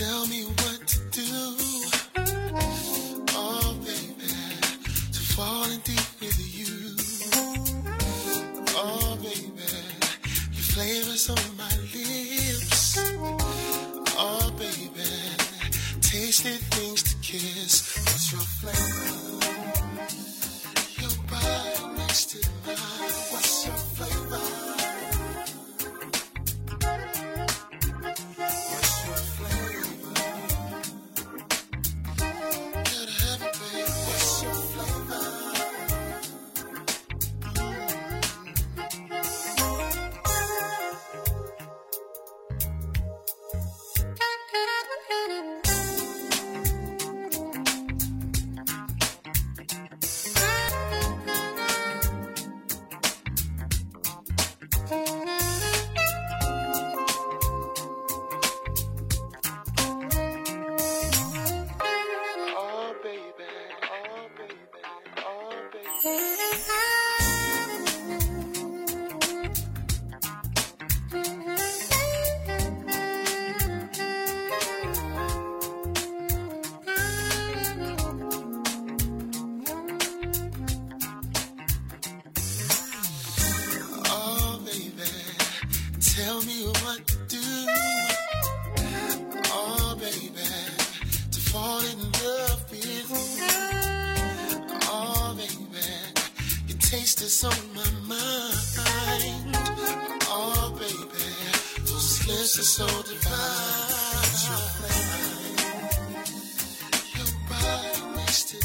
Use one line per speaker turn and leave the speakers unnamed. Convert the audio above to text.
Tell me what to do. Oh, baby, to fall in deep with you. Oh, baby, your flavor's on my lips. Oh, baby, tasty things to kiss. What's your flavor? is on my mind. Oh, baby, those lips are so divine. Your body next to